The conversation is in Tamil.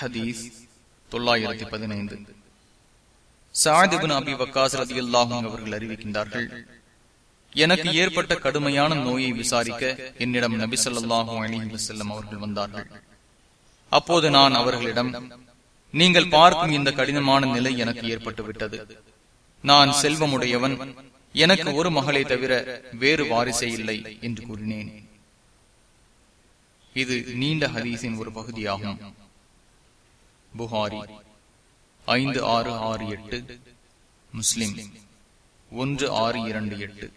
ஹதீஸ் தொள்ளாயிரத்தி பதினைந்து. சாதிபின் அபி வக்காஸ் ரதி அல்லாஹும் அவர்கள் அறிவிக்கின்றார்கள் எனக்கு ஏற்பட்ட கடுமையான நோயை விசாரிக்க என்னிடம் நபி சொல்லாஹு அலி வசல்லம் அவர்கள் வந்தார்கள். அப்போது நான் அவர்களிடம் நீங்கள் பார்க்கும் இந்த கடினமான நிலை எனக்கு ஏற்பட்டு விட்டது நான் செல்வமுடையவன். எனக்கு ஒரு மகளை தவிர வேறு வாரிசே இல்லை என்று கூறினேன். இது நீண்ட ஹதீஸின் ஒரு பகுதியாகும். புகாரி ஐந்து ஆறு ஆறு எட்டு முஸ்லிம் ஒன்று ஆறு இரண்டு எட்டு.